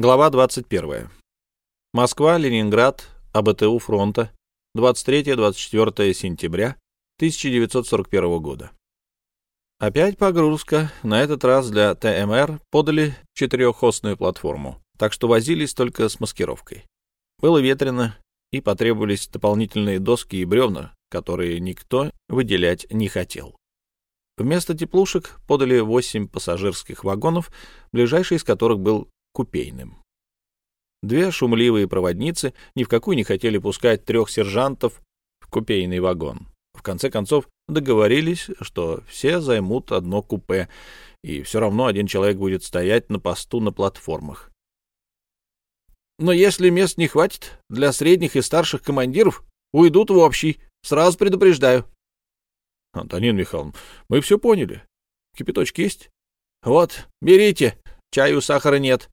Глава 21. Москва, Ленинград, АБТУ фронта, 23-24 сентября 1941 года. Опять погрузка, на этот раз для ТМР подали четырехосную платформу, так что возились только с маскировкой. Было ветрено, и потребовались дополнительные доски и бревна, которые никто выделять не хотел. Вместо теплушек подали восемь пассажирских вагонов, ближайший из которых был купейным. Две шумливые проводницы ни в какую не хотели пускать трех сержантов в купейный вагон. В конце концов договорились, что все займут одно купе, и все равно один человек будет стоять на посту на платформах. Но если мест не хватит, для средних и старших командиров уйдут в общий, сразу предупреждаю. — Антонин Михайловна, мы все поняли. Кипяточки есть? — Вот, берите, чаю, сахара нет.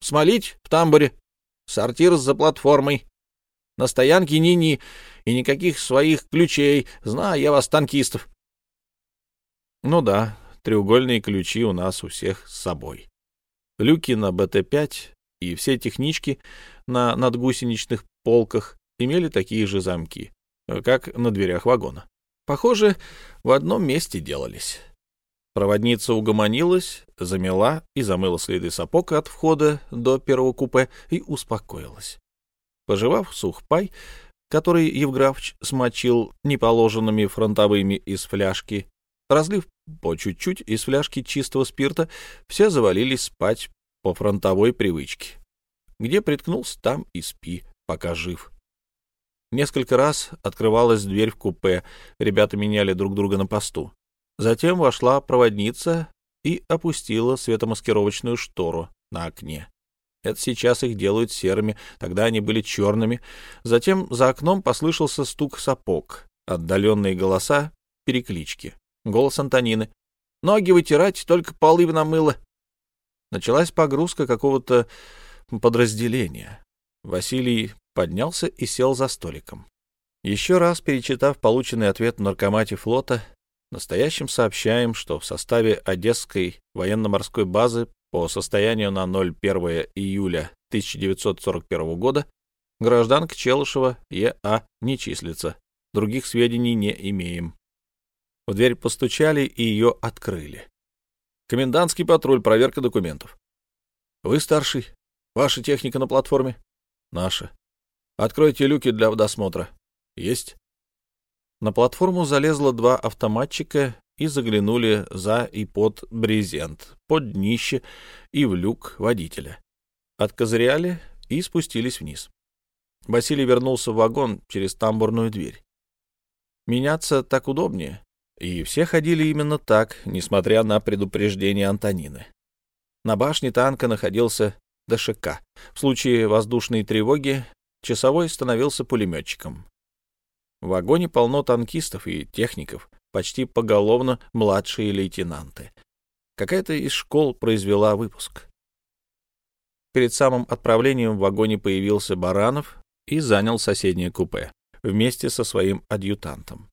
Смолить в тамбуре. Сортир за платформой. На стоянке ни-ни. И никаких своих ключей. Знаю я вас, танкистов. Ну да, треугольные ключи у нас у всех с собой. Люки на БТ-5 и все технички на надгусеничных полках имели такие же замки, как на дверях вагона. Похоже, в одном месте делались. Проводница угомонилась, замела и замыла следы сапог от входа до первого купе и успокоилась. Пожевав сухпай, который Евграфович смочил неположенными фронтовыми из фляжки, разлив по чуть-чуть из фляжки чистого спирта, все завалились спать по фронтовой привычке. Где приткнулся, там и спи, пока жив. Несколько раз открывалась дверь в купе, ребята меняли друг друга на посту. Затем вошла проводница и опустила светомаскировочную штору на окне. Это сейчас их делают серыми, тогда они были черными. Затем за окном послышался стук сапог, отдаленные голоса, переклички. Голос Антонины. «Ноги вытирать, только полы намыло». Началась погрузка какого-то подразделения. Василий поднялся и сел за столиком. Еще раз перечитав полученный ответ наркомате флота, Настоящим сообщаем, что в составе Одесской военно-морской базы по состоянию на 01 июля 1941 года гражданка Челышева Е.А. не числится. Других сведений не имеем. В дверь постучали и ее открыли. Комендантский патруль, проверка документов. Вы старший? Ваша техника на платформе? Наша. Откройте люки для досмотра. Есть. На платформу залезло два автоматчика и заглянули за и под брезент, под днище и в люк водителя. Откозыряли и спустились вниз. Василий вернулся в вагон через тамбурную дверь. Меняться так удобнее, и все ходили именно так, несмотря на предупреждение Антонины. На башне танка находился ДШК. В случае воздушной тревоги часовой становился пулеметчиком. В вагоне полно танкистов и техников, почти поголовно младшие лейтенанты. Какая-то из школ произвела выпуск. Перед самым отправлением в вагоне появился Баранов и занял соседнее купе вместе со своим адъютантом.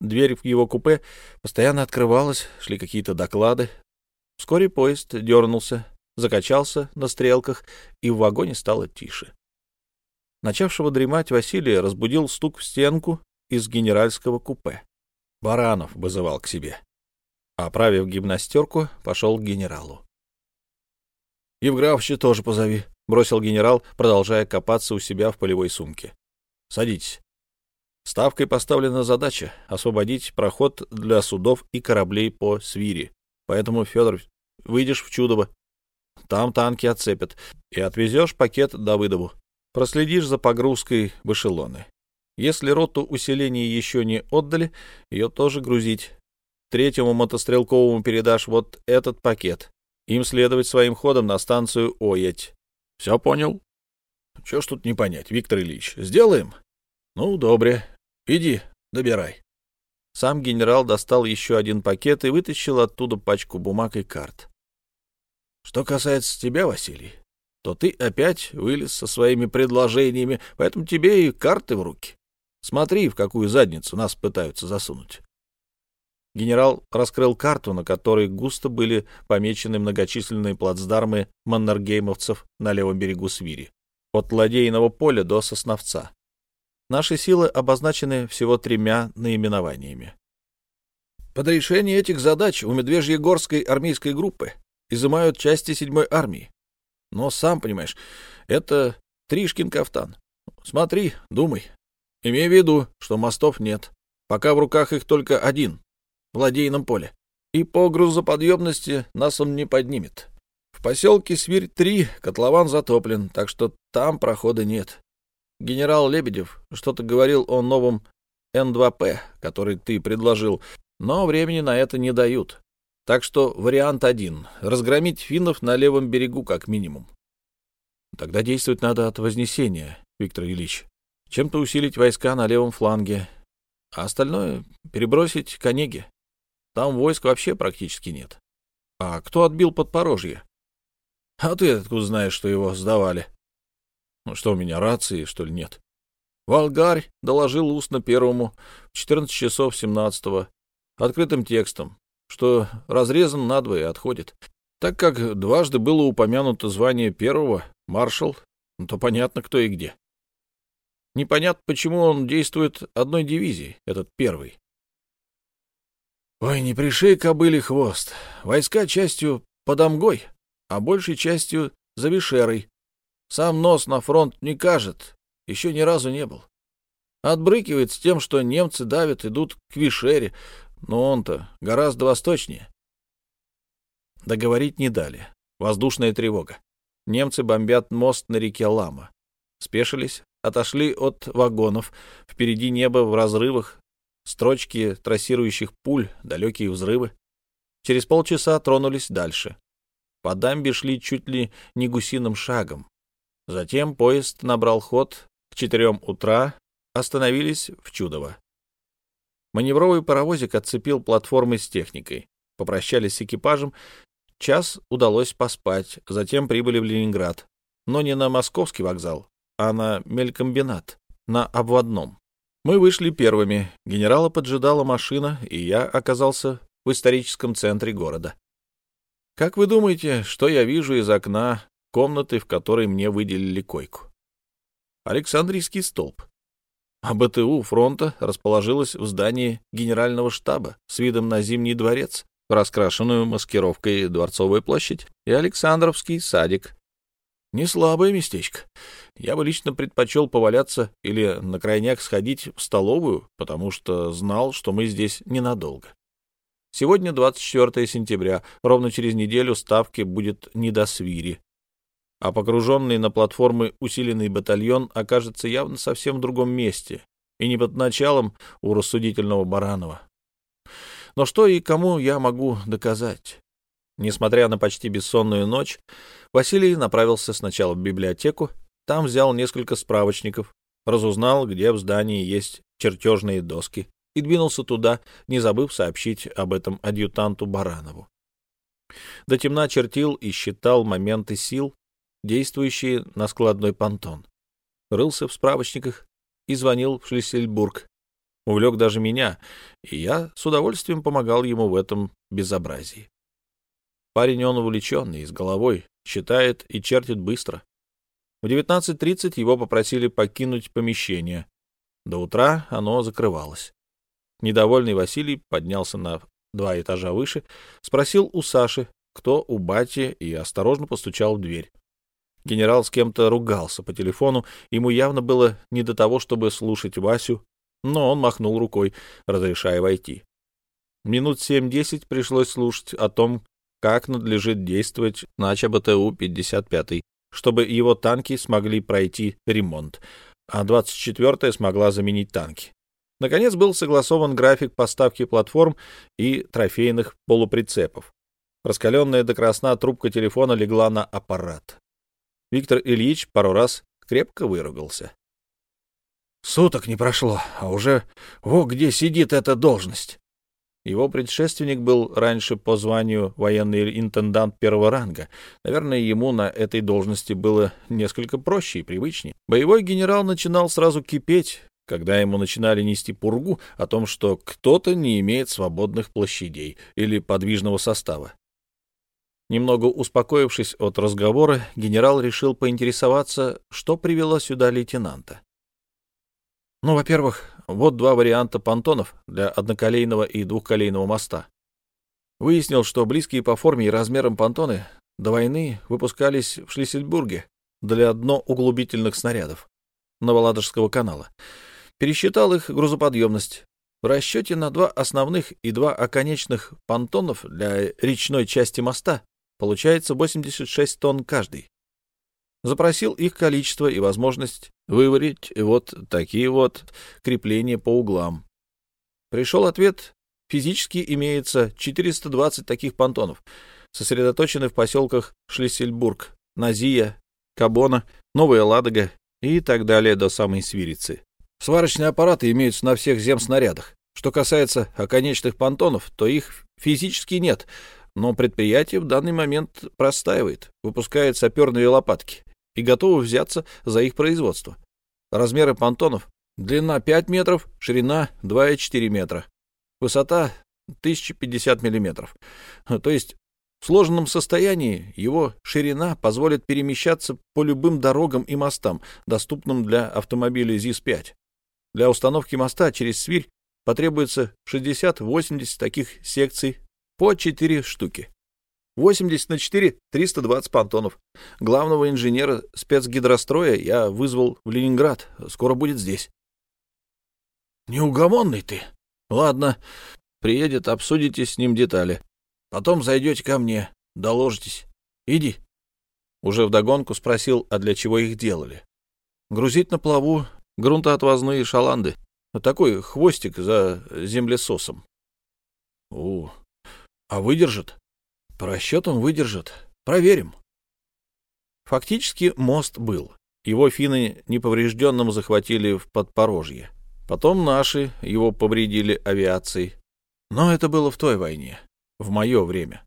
Дверь в его купе постоянно открывалась, шли какие-то доклады. Вскоре поезд дернулся, закачался на стрелках, и в вагоне стало тише. Начавшего дремать Василия разбудил стук в стенку из генеральского купе. Баранов вызывал к себе. Оправив гимнастерку, пошел к генералу. — Евграфовича тоже позови, — бросил генерал, продолжая копаться у себя в полевой сумке. — Садитесь. Ставкой поставлена задача — освободить проход для судов и кораблей по Свири. Поэтому, Федор, выйдешь в Чудово. Там танки отцепят, и отвезешь пакет Давыдову. Проследишь за погрузкой в эшелоны. Если роту усиления еще не отдали, ее тоже грузить. Третьему мотострелковому передашь вот этот пакет. Им следовать своим ходом на станцию Оять. Все понял? Чего ж тут не понять, Виктор Ильич? Сделаем? Ну, добре. Иди, добирай. Сам генерал достал еще один пакет и вытащил оттуда пачку бумаг и карт. Что касается тебя, Василий, то ты опять вылез со своими предложениями, поэтому тебе и карты в руки. Смотри, в какую задницу нас пытаются засунуть. Генерал раскрыл карту, на которой густо были помечены многочисленные плацдармы маннергеймовцев на левом берегу Свири, от Ладейного поля до Сосновца. Наши силы обозначены всего тремя наименованиями. Под решение этих задач у Медвежьегорской армейской группы изымают части седьмой армии. Но, сам понимаешь, это Тришкин кафтан. Смотри, думай. Имей в виду, что мостов нет. Пока в руках их только один в Лодейном Поле, и по грузоподъемности нас он не поднимет. В поселке Свирь-3 котлован затоплен, так что там прохода нет. Генерал Лебедев что-то говорил о новом Н-2П, который ты предложил, но времени на это не дают. Так что вариант один — разгромить финнов на левом берегу как минимум. Тогда действовать надо от Вознесения, Виктор Ильич. Чем-то усилить войска на левом фланге, а остальное перебросить к Онеге. Там войск вообще практически нет. А кто отбил Подпорожье? А ты откуда знаешь, что его сдавали? Ну, что у меня, рации, что ли, нет? Волгарь доложил устно первому в 14 часов 17-го открытым текстом, что разрезан надвое и отходит. Так как дважды было упомянуто звание первого, маршал, ну, то понятно, кто и где. Непонятно, почему он действует одной дивизией, этот первый. Ой, не пришей кобыли хвост. Войска частью под Амгой, а большей частью за Вишерой. Сам нос на фронт не кажет, еще ни разу не был. Отбрыкивает с тем, что немцы давят, идут к Вишере, но он-то гораздо восточнее. Договорить не дали. Воздушная тревога. Немцы бомбят мост на реке Лама. Спешились, отошли от вагонов. Впереди небо в разрывах, строчки трассирующих пуль, далекие взрывы. Через полчаса тронулись дальше. По дамбе шли чуть ли не гусиным шагом. Затем поезд набрал ход. К четырем утра остановились в Чудово. Маневровый паровозик отцепил платформы с техникой. Попрощались с экипажем. Час удалось поспать. Затем прибыли в Ленинград. Но не на московский вокзал, а на мелькомбинат, на обводном. Мы вышли первыми, генерала поджидала машина, и я оказался в историческом центре города. Как вы думаете, что я вижу из окна комнаты, в которой мне выделили койку? Александрийский столб. А БТУ фронта расположилась в здании генерального штаба с видом на Зимний дворец, раскрашенную маскировкой Дворцовая площадь и Александровский садик, не слабое местечко. Я бы лично предпочел поваляться или на крайняк сходить в столовую, потому что знал, что мы здесь ненадолго. Сегодня 24 сентября, ровно через неделю ставки будет не до свири, а погруженный на платформы усиленный батальон окажется явно совсем в другом месте и не под началом у рассудительного Баранова. Но что и кому я могу доказать? Несмотря на почти бессонную ночь, Василий направился сначала в библиотеку, там взял несколько справочников, разузнал, где в здании есть чертежные доски, и двинулся туда, не забыв сообщить об этом адъютанту Баранову. До темна чертил и считал моменты сил, действующие на складной понтон. Рылся в справочниках и звонил в Шлиссельбург. Увлек даже меня, и я с удовольствием помогал ему в этом безобразии. Парень он увлеченный, с головой, считает и чертит быстро. В 19.30 его попросили покинуть помещение. До утра оно закрывалось. Недовольный Василий поднялся на два этажа выше, спросил у Саши, кто у бати, и осторожно постучал в дверь. Генерал с кем-то ругался по телефону, ему явно было не до того, чтобы слушать Васю, но он махнул рукой, разрешая войти. Минут семь-десять пришлось слушать о том, как надлежит действовать на ЧБТУ-55, чтобы его танки смогли пройти ремонт, а 24-я смогла заменить танки. Наконец был согласован график поставки платформ и трофейных полуприцепов. Раскаленная до красна трубка телефона легла на аппарат. Виктор Ильич пару раз крепко выругался. «Суток не прошло, а уже во где сидит эта должность!» Его предшественник был раньше по званию военный интендант первого ранга. Наверное, ему на этой должности было несколько проще и привычнее. Боевой генерал начинал сразу кипеть, когда ему начинали нести пургу о том, что кто-то не имеет свободных площадей или подвижного состава. Немного успокоившись от разговора, генерал решил поинтересоваться, что привело сюда лейтенанта. Ну, во-первых, вот два варианта понтонов для одноколейного и двухколейного моста. Выяснил, что близкие по форме и размерам понтоны до войны выпускались в Шлиссельбурге для дно-углубительных снарядов Новоладожского канала. Пересчитал их грузоподъемность. В расчете на два основных и два оконечных понтонов для речной части моста получается 86 тонн каждый. Запросил их количество и возможность выварить вот такие вот крепления по углам. Пришел ответ, физически имеется 420 таких понтонов, сосредоточены в поселках Шлиссельбург, Назия, Кабона, Новая Ладога и так далее до самой Свирицы. Сварочные аппараты имеются на всех земснарядах. Что касается оконечных понтонов, то их физически нет, но предприятие в данный момент простаивает, выпускает саперные лопатки и готово взяться за их производство. Размеры понтонов — длина 5 метров, ширина 2,4 метра, высота 1050 миллиметров. То есть в сложенном состоянии его ширина позволит перемещаться по любым дорогам и мостам, доступным для автомобилей ЗИС-5. Для установки моста через свирь потребуется 60-80 таких секций по 4 штуки. 80 на 4 — 320 понтонов. Главного инженера спецгидростроя я вызвал в Ленинград. Скоро будет здесь. Неугомонный ты. Ладно, приедет, обсудите с ним детали. Потом зайдете ко мне, доложитесь. Иди. Уже вдогонку спросил, а для чего их делали. Грузить на плаву грунтоотвозные шаланды. Такой хвостик за землесосом. О, а выдержит? По расчетам выдержит. Проверим. Фактически мост был. Его финны неповрежденным захватили в Подпорожье. Потом наши его повредили авиацией. Но это было в той войне в мое время.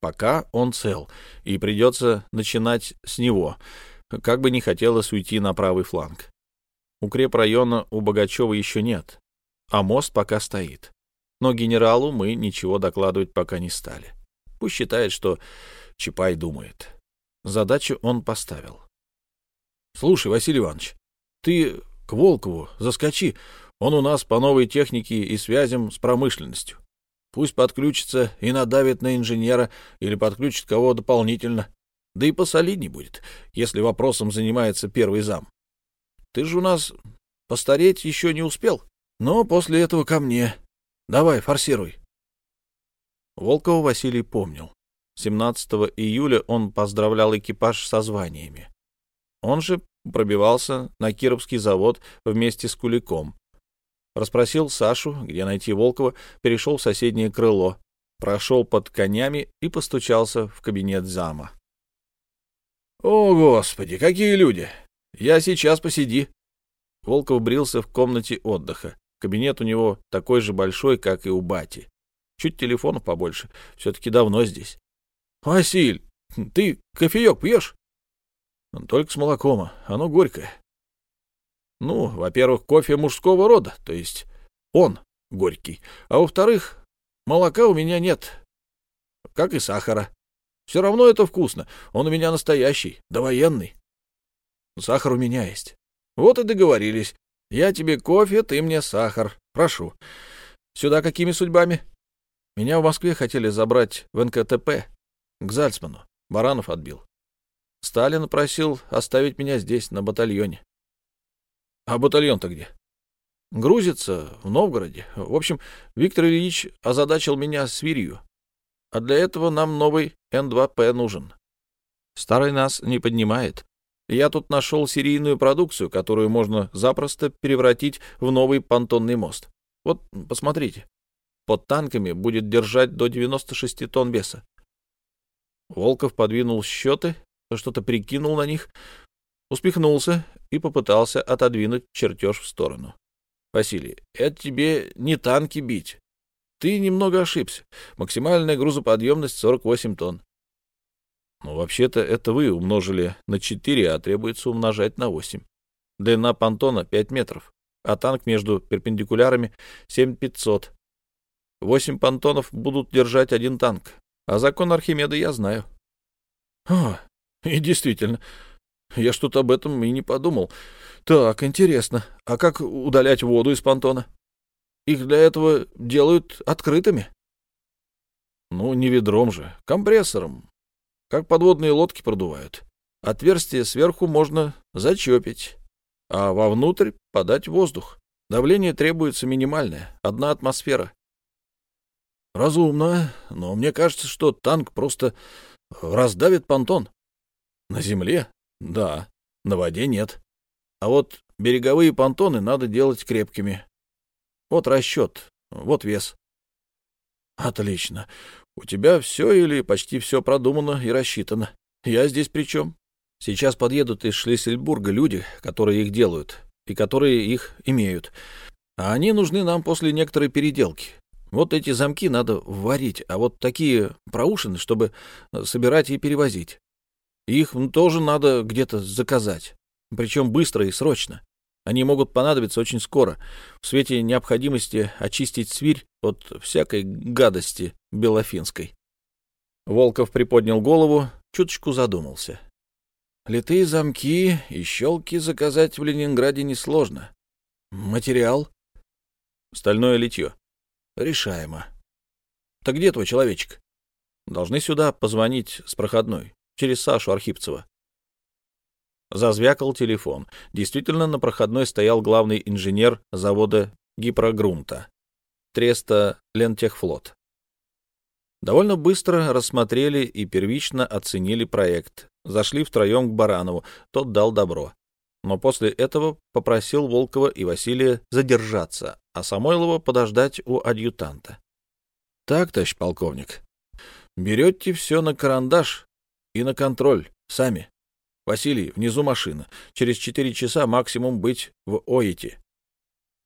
Пока он цел, и придется начинать с него, как бы не хотелось уйти на правый фланг. Укрепрайона у Богачева еще нет, а мост пока стоит. Но генералу мы ничего докладывать пока не стали. Пусть считает, что Чапай думает. Задачу он поставил. — Слушай, Василий Иванович, ты к Волкову заскочи. Он у нас по новой технике и связям с промышленностью. Пусть подключится и надавит на инженера или подключит кого дополнительно. Да и посолидней будет, если вопросом занимается первый зам. Ты же у нас постареть еще не успел, но после этого ко мне. Давай, форсируй. Волкова Василий помнил. 17 июля он поздравлял экипаж со званиями. Он же пробивался на Кировский завод вместе с Куликом, Расспросил Сашу, где найти Волкова, перешел в соседнее крыло, прошел под конями и постучался в кабинет зама. — О, Господи, какие люди! Я сейчас посиди. Волков брился в комнате отдыха. Кабинет у него такой же большой, как и у бати. Чуть телефонов побольше. Все-таки давно здесь. — Василь, ты кофеек пьешь? — Только с молоком. Оно горькое. Ну, во-первых, кофе мужского рода, то есть он горький. А во-вторых, молока у меня нет, как и сахара. Все равно это вкусно. Он у меня настоящий, довоенный. Сахар у меня есть. Вот и договорились. Я тебе кофе, ты мне сахар. Прошу. Сюда какими судьбами? Меня в Москве хотели забрать в НКТП, к Зальцману. Баранов отбил. Сталин просил оставить меня здесь, на батальоне. А батальон-то где? Грузится в Новгороде. В общем, Виктор Ильич озадачил меня свирью. А для этого нам новый Н2П нужен. Старый нас не поднимает. Я тут нашел серийную продукцию, которую можно запросто превратить в новый понтонный мост. Вот, посмотрите. Под танками будет держать до 96 тонн веса. Волков подвинул счеты, что-то прикинул на них, Успехнулся и попытался отодвинуть чертеж в сторону. — Василий, это тебе не танки бить. Ты немного ошибся. Максимальная грузоподъемность 48 тонн. Ну, вообще-то это вы умножили на 4, а требуется умножать на 8. Длина понтона 5 метров. а танк между перпендикулярами 7500. Восемь понтонов будут держать один танк, а закон Архимеда я знаю. О, и действительно, я что-то об этом и не подумал. Так, интересно, а как удалять воду из понтона? Их для этого делают открытыми? Ну, не ведром же, компрессором. Как подводные лодки продувают. Отверстие сверху можно зачепить, а вовнутрь подать воздух. Давление требуется минимальное, одна атмосфера. Разумно, но мне кажется, что танк просто раздавит понтон. На земле? Да. На воде нет. А вот береговые понтоны надо делать крепкими. Вот расчет, вот вес. Отлично. У тебя все или почти все продумано и рассчитано. Я здесь при чем? Сейчас подъедут из Шлиссельбурга люди, которые их делают и которые их имеют. А они нужны нам после некоторой переделки. Вот эти замки надо варить, а вот такие проушины, чтобы собирать и перевозить. Их тоже надо где-то заказать, причем быстро и срочно. Они могут понадобиться очень скоро, в свете необходимости очистить свирь от всякой гадости белофинской. Волков приподнял голову, чуточку задумался. Литые замки и щелки заказать в Ленинграде несложно. Материал? Стальное литье. Решаемо. Так где твой человечек? Должны сюда позвонить с проходной, через Сашу Архипцева. Зазвякал телефон. Действительно, на проходной стоял главный инженер завода Гипрогрунта, Треста Лентехфлот. Довольно быстро рассмотрели и первично оценили проект. Зашли втроем к Баранову, тот дал добро. Но после этого попросил Волкова и Василия задержаться, а Самойлова подождать у адъютанта. — Так, товарищ полковник, берете все на карандаш и на контроль, сами. Василий, внизу машина. Через четыре часа максимум быть в Оите.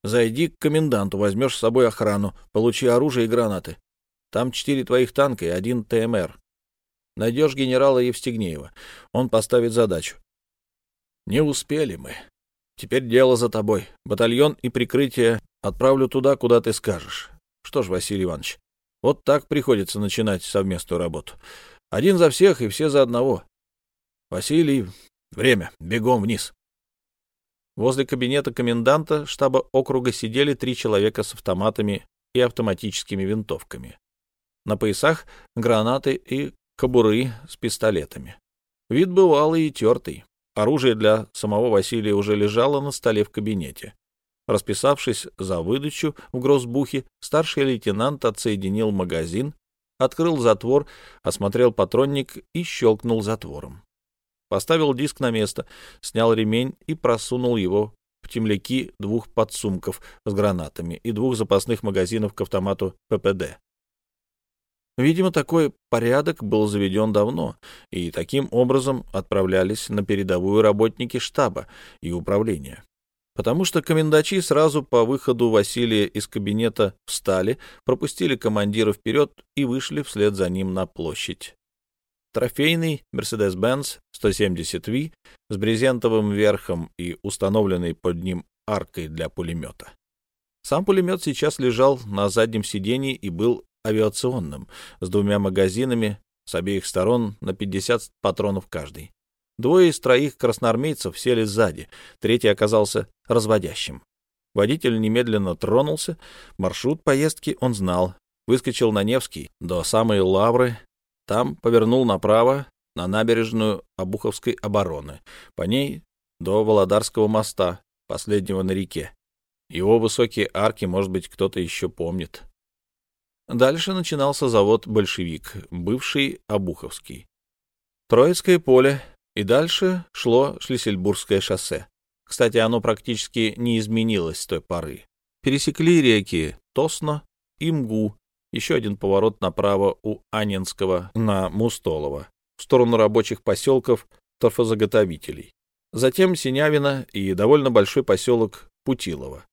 Зайди к коменданту, возьмешь с собой охрану, получи оружие и гранаты. Там четыре твоих танка и один ТМР. Найдешь генерала Евстигнеева. Он поставит задачу. Не успели мы. Теперь дело за тобой. Батальон и прикрытие отправлю туда, куда ты скажешь. Что ж, Василий Иванович, вот так приходится начинать совместную работу. Один за всех и все за одного. Василий, время, бегом вниз. Возле кабинета коменданта штаба округа сидели три человека с автоматами и автоматическими винтовками. На поясах гранаты и кобуры с пистолетами. Вид бывалый и тертый. Оружие для самого Василия уже лежало на столе в кабинете. Расписавшись за выдачу в гроссбухе, старший лейтенант отсоединил магазин, открыл затвор, осмотрел патронник и щелкнул затвором поставил диск на место, снял ремень и просунул его в темляки двух подсумков с гранатами и двух запасных магазинов к автомату ППД. Видимо, такой порядок был заведен давно, и таким образом отправлялись на передовую работники штаба и управления. Потому что комендачи сразу по выходу Василия из кабинета встали, пропустили командира вперед и вышли вслед за ним на площадь. Трофейный Mercedes-Benz 170V с брезентовым верхом и установленной под ним аркой для пулемета. Сам пулемет сейчас лежал на заднем сидении и был авиационным, с двумя магазинами с обеих сторон на 50 патронов каждый. Двое из троих красноармейцев сели сзади, третий оказался разводящим. Водитель немедленно тронулся, маршрут поездки он знал, выскочил на Невский до самой Лавры, там повернул направо на набережную Обуховской обороны, по ней до Володарского моста, последнего на реке. Его высокие арки, может быть, кто-то еще помнит. Дальше начинался завод «Большевик», бывший Обуховский. Троицкое поле, и дальше шло Шлиссельбургское шоссе. Кстати, оно практически не изменилось с той поры. Пересекли реки Тосно и Мгу, еще один поворот направо у Анинского на Мустолово, в сторону рабочих поселков торфозаготовителей. Затем Синявина и довольно большой поселок Путилово.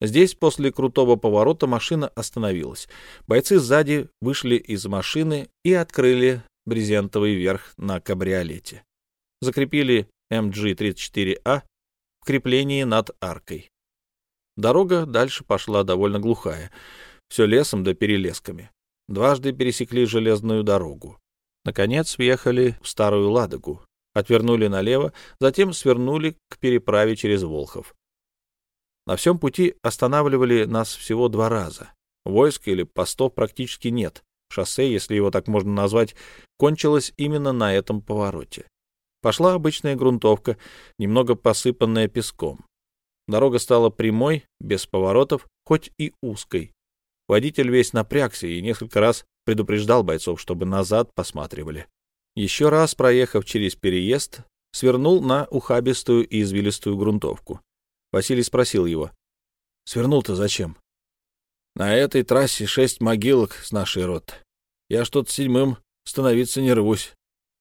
Здесь после крутого поворота машина остановилась. Бойцы сзади вышли из машины и открыли брезентовый верх на кабриолете. Закрепили МГ-34А в креплении над аркой. Дорога дальше пошла довольно глухая, все лесом да перелесками. Дважды пересекли железную дорогу. Наконец въехали в Старую Ладогу, отвернули налево, затем свернули к переправе через Волхов. На всем пути останавливали нас всего два раза. Войск или постов практически нет. Шоссе, если его так можно назвать, кончилось именно на этом повороте. Пошла обычная грунтовка, немного посыпанная песком. Дорога стала прямой, без поворотов, хоть и узкой. Водитель весь напрягся и несколько раз предупреждал бойцов, чтобы назад посматривали. Еще раз, проехав через переезд, свернул на ухабистую и извилистую грунтовку. Василий спросил его. — Свернул-то зачем? — На этой трассе шесть могилок с нашей роты. Я что-то седьмым становиться не рвусь.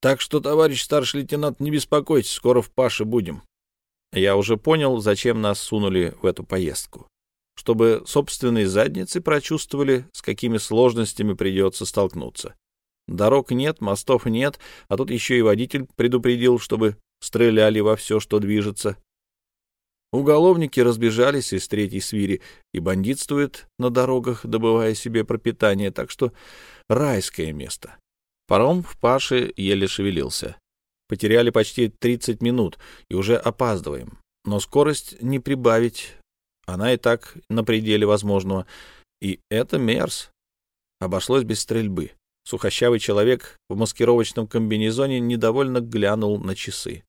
Так что, товарищ старший лейтенант, не беспокойтесь, скоро в Паше будем. Я уже понял, зачем нас сунули в эту поездку. Чтобы собственные задницы прочувствовали, с какими сложностями придется столкнуться. Дорог нет, мостов нет, а тут еще и водитель предупредил, чтобы стреляли во все, что движется. Уголовники разбежались из третьей свири и бандитствуют на дорогах, добывая себе пропитание, так что райское место. Паром в Паше еле шевелился. Потеряли почти 30 минут и уже опаздываем. Но скорость не прибавить, она и так на пределе возможного. И это Мерс. Обошлось без стрельбы. Сухощавый человек в маскировочном комбинезоне недовольно глянул на часы.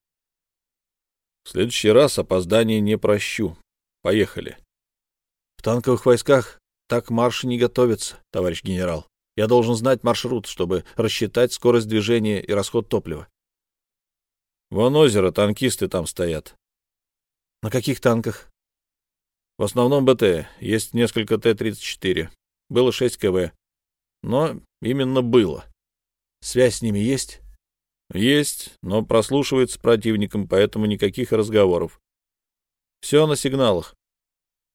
— В следующий раз опоздание не прощу. Поехали. — В танковых войсках так марши не готовятся, товарищ генерал. Я должен знать маршрут, чтобы рассчитать скорость движения и расход топлива. — Вон озеро, танкисты там стоят. — На каких танках? — В основном БТ. Есть несколько Т-34. Было 6 КВ. Но именно было. Связь с ними есть? Есть, но прослушивается противником, поэтому никаких разговоров. Все на сигналах.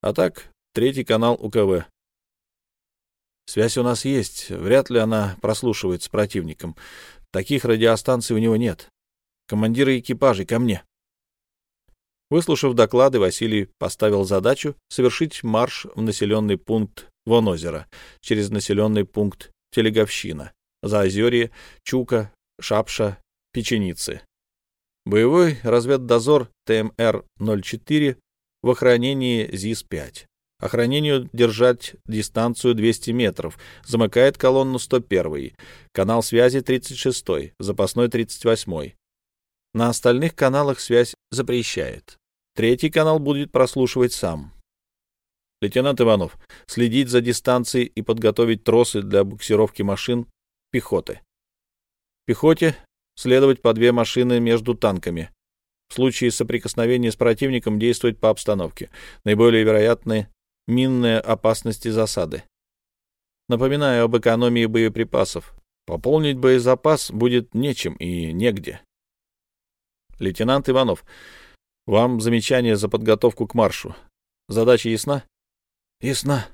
А так, третий канал УКВ. Связь у нас есть, вряд ли она прослушивается противником. Таких радиостанций у него нет. Командиры экипажей, ко мне. Выслушав доклады, Василий поставил задачу совершить марш в населенный пункт Вонозеро через населенный пункт Телеговщина, Заозерье, Чука, Шапша, Печеницы. Боевой разведдозор ТМР-04 в охранении ЗИС-5. Охранению держать дистанцию 200 метров. Замыкает колонну 101. Канал связи 36. Запасной 38. На остальных каналах связь запрещает. Третий канал будет прослушивать сам. Лейтенант Иванов, следить за дистанцией и подготовить тросы для буксировки машин пехоты. Пехоте следовать по две машины между танками. В случае соприкосновения с противником действовать по обстановке. Наиболее вероятны минные опасности засады. Напоминаю об экономии боеприпасов. Пополнить боезапас будет нечем и негде. Лейтенант Иванов, вам замечание за подготовку к маршу. Задача ясна? Ясна.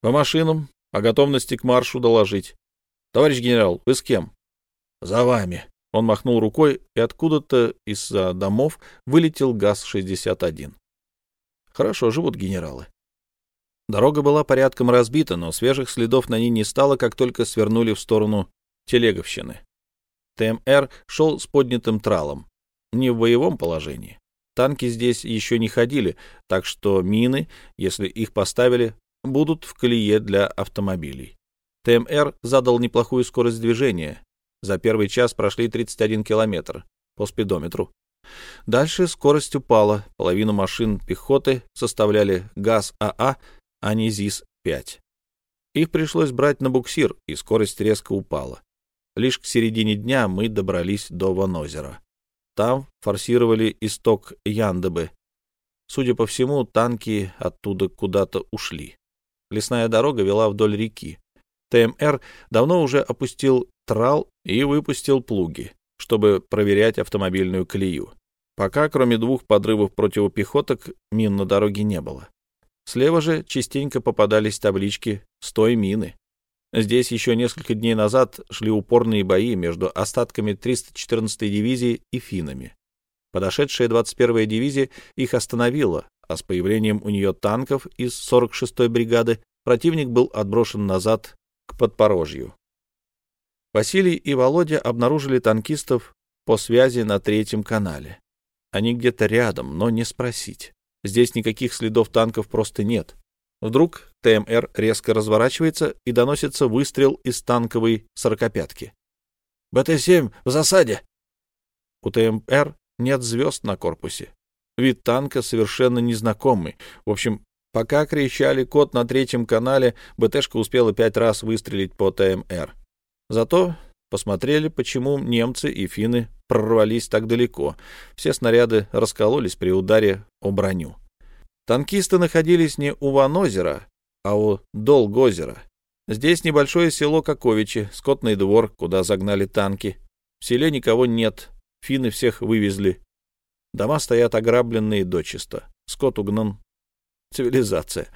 По машинам, о готовности к маршу доложить. Товарищ генерал, вы с кем? За вами. Он махнул рукой, и откуда-то из-за домов вылетел ГАЗ-61. Хорошо живут генералы. Дорога была порядком разбита, но свежих следов на ней не стало, как только свернули в сторону Телеговщины. ТМР шел с поднятым тралом, не в боевом положении. Танки здесь еще не ходили, так что мины, если их поставили, будут в колее для автомобилей. ТМР задал неплохую скорость движения. За первый час прошли 31 километр по спидометру. Дальше скорость упала, половину машин пехоты составляли ГАЗ-АА, а не ЗИС-5. Их пришлось брать на буксир, и скорость резко упала. Лишь к середине дня мы добрались до Ванозера. Там форсировали исток Яндебы. Судя по всему, танки оттуда куда-то ушли. Лесная дорога вела вдоль реки. ТМР давно уже опустил трал и выпустил плуги, чтобы проверять автомобильную колею. Пока, кроме двух подрывов противопехоток, мин на дороге не было. Слева же частенько попадались таблички «Стой мины». Здесь еще несколько дней назад шли упорные бои между остатками 314-й дивизии и финнами. Подошедшая 21-я дивизия их остановила, а с появлением у нее танков из 46-й бригады противник был отброшен назад к подпорожью. Василий и Володя обнаружили танкистов по связи на третьем канале. Они где-то рядом, но не спросить. Здесь никаких следов танков просто нет. Вдруг ТМР резко разворачивается и доносится выстрел из танковой сорокопятки. «БТ-7 в засаде!» У ТМР нет звезд на корпусе. Вид танка совершенно незнакомый. В общем, пока кричали код на третьем канале, БТшка успела пять раз выстрелить по ТМР. Зато посмотрели, почему немцы и финны прорвались так далеко. Все снаряды раскололись при ударе о броню. Танкисты находились не у Ванозера, а у Долгозера. Здесь небольшое село Коковичи, скотный двор, куда загнали танки. В селе никого нет, финны всех вывезли. Дома стоят ограбленные дочисто. Скот угнан. Цивилизация.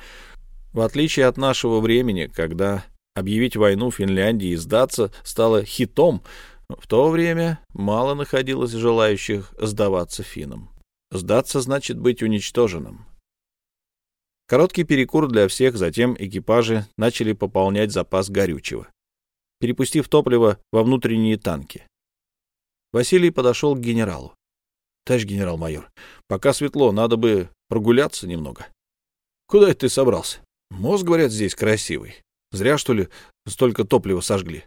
В отличие от нашего времени, когда объявить войну Финляндии и сдаться стало хитом, в то время мало находилось желающих сдаваться финнам. Сдаться значит быть уничтоженным. Короткий перекур для всех, затем экипажи начали пополнять запас горючего, перепустив топливо во внутренние танки. Василий подошел к генералу. — Товарищ генерал-майор, пока светло, надо бы прогуляться немного. — Куда это ты собрался? Мост, говорят, здесь красивый. Зря, что ли, столько топлива сожгли.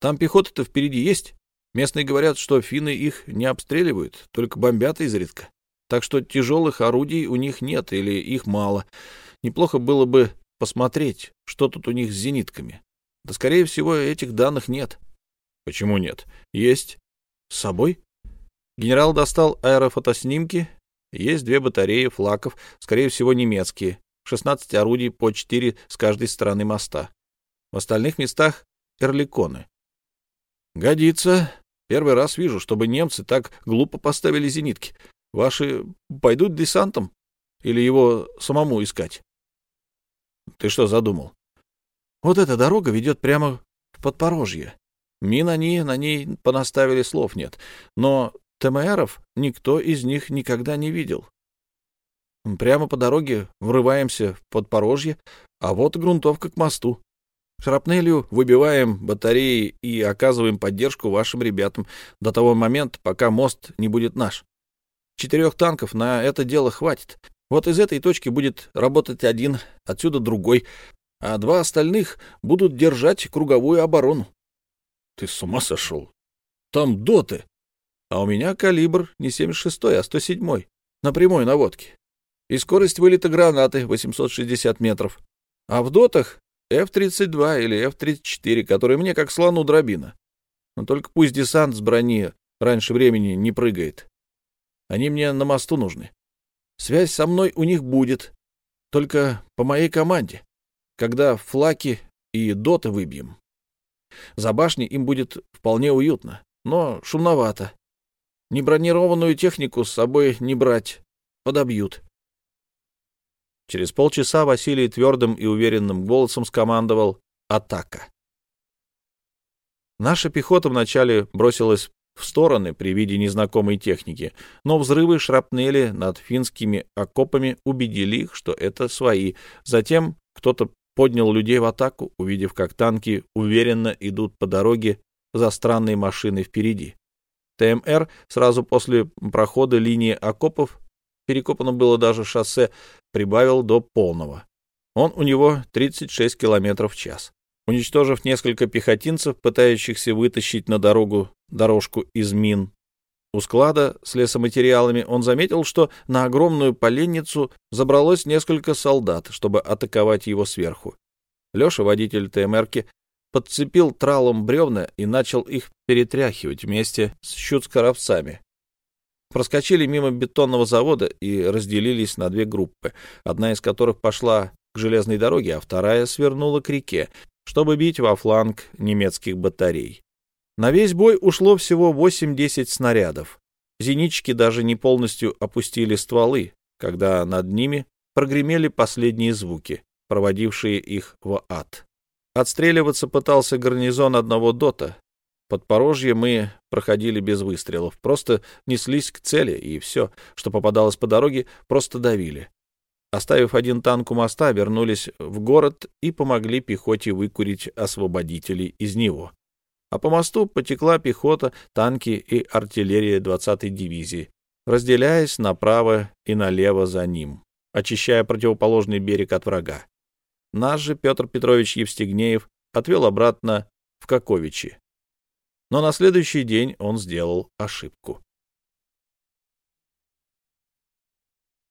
Там пехота-то впереди есть. Местные говорят, что финны их не обстреливают, только бомбят изредка. Так что тяжелых орудий у них нет или их мало. Неплохо было бы посмотреть, что тут у них с зенитками. Да, скорее всего, этих данных нет. Почему нет? Есть. С собой? Генерал достал аэрофотоснимки. Есть две батареи флаков, скорее всего, немецкие. 16 орудий по 4 с каждой стороны моста. В остальных местах — эрликоны. Годится. Первый раз вижу, чтобы немцы так глупо поставили зенитки. Ваши пойдут десантом? Или его самому искать? Ты что задумал? Вот эта дорога ведет прямо в Подпорожье. Мин они на ней понаставили слов нет. Но ТМРов никто из них никогда не видел. Прямо по дороге врываемся в Подпорожье, а вот грунтовка к мосту. Шрапнелью выбиваем батареи и оказываем поддержку вашим ребятам до того момента, пока мост не будет наш. Четырех танков на это дело хватит. Вот из этой точки будет работать один, отсюда другой, а два остальных будут держать круговую оборону. Ты с ума сошел? Там доты. А у меня калибр не 76-й, а 107-й, на прямой наводке. И скорость вылета гранаты 860 метров. А в дотах F-32 или F-34, которые мне как слону дробина. Но только пусть десант с брони раньше времени не прыгает. Они мне на мосту нужны. Связь со мной у них будет, только по моей команде, когда флаки и доты выбьем. За башней им будет вполне уютно, но шумновато. Небронированную технику с собой не брать, подобьют. Через полчаса Василий твердым и уверенным голосом скомандовал «Атака!». Наша пехота вначале бросилась в стороны при виде незнакомой техники, но взрывы шрапнели над финскими окопами убедили их, что это свои. Затем кто-то поднял людей в атаку, увидев, как танки уверенно идут по дороге за странной машиной впереди. ТМР сразу после прохода линии окопов перекопано было даже шоссе, прибавил до полного. Он у него 36 км в час. Уничтожив несколько пехотинцев, пытающихся вытащить на дорогу дорожку из мин, у склада с лесоматериалами он заметил, что на огромную поленницу забралось несколько солдат, чтобы атаковать его сверху. Леша, водитель ТМРки, подцепил тралом бревна и начал их перетряхивать вместе с щуцкоровцами. Проскочили мимо бетонного завода и разделились на две группы, одна из которых пошла к железной дороге, а вторая свернула к реке, чтобы бить во фланг немецких батарей. На весь бой ушло всего 8-10 снарядов. Зенитчики даже не полностью опустили стволы, когда над ними прогремели последние звуки, проводившие их в ад. Отстреливаться пытался гарнизон одного дота, Подпорожье мы проходили без выстрелов, просто неслись к цели, и все, что попадалось по дороге, просто давили. Оставив один танк у моста, вернулись в город и помогли пехоте выкурить освободителей из него. А по мосту потекла пехота, танки и артиллерия 20-й дивизии, разделяясь направо и налево за ним, очищая противоположный берег от врага. Наш же Петр Петрович Евстигнеев отвел обратно в Каковичи. Но на следующий день он сделал ошибку.